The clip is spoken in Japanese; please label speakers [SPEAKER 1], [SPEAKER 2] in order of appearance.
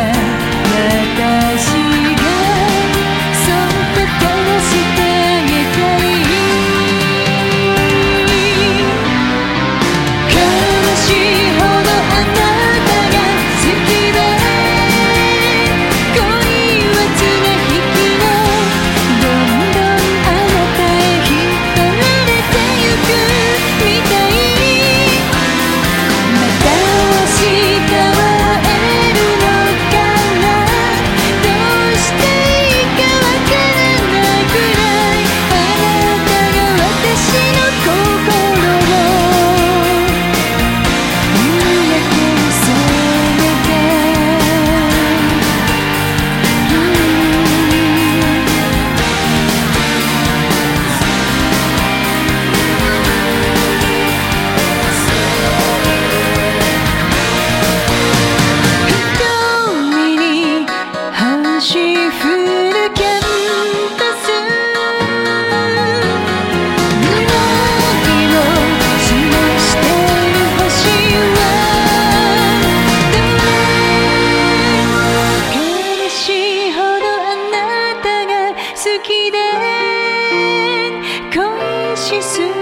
[SPEAKER 1] 私 she soon